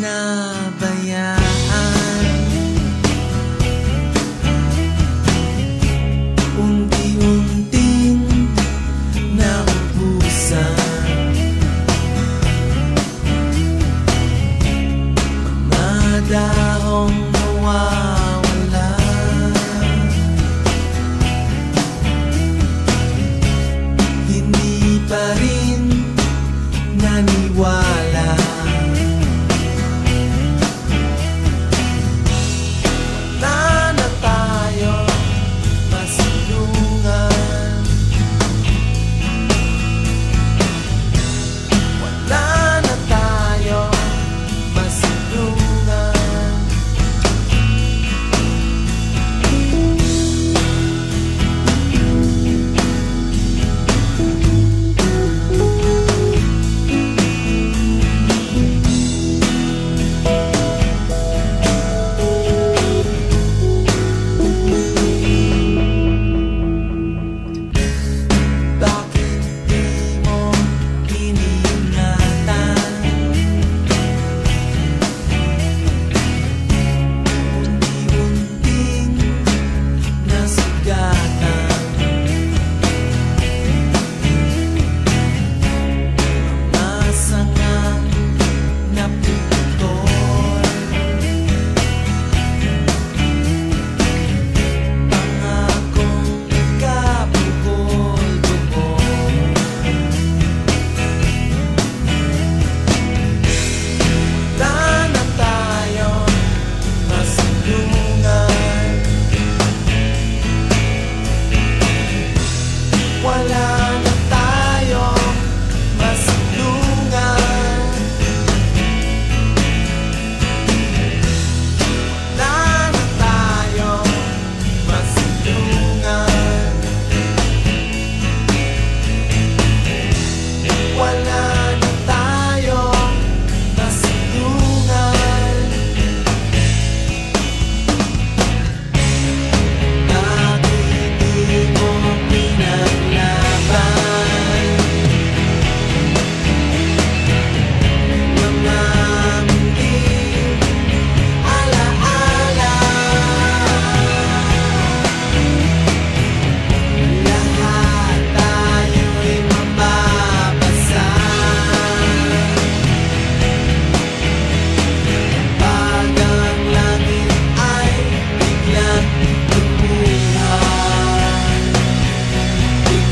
pinabayaan Unti-unting naubusan. Mga dahong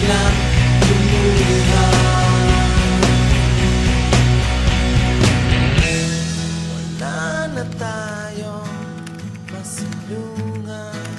bilang lumuha Wala na tayong masilungan